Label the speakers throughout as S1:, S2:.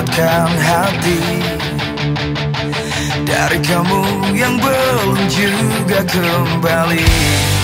S1: lupakan hati Dari kamu yang belum juga kembali.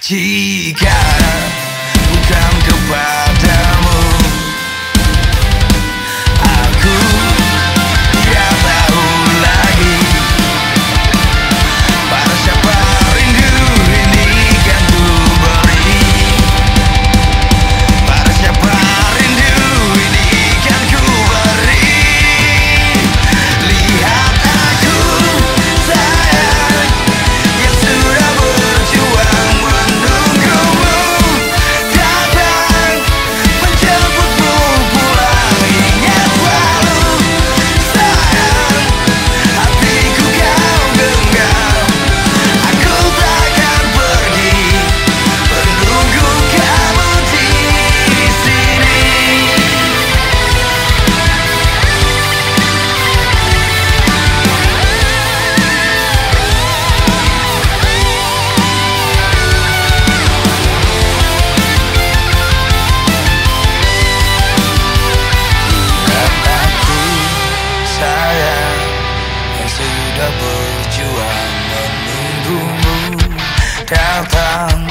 S1: de. down.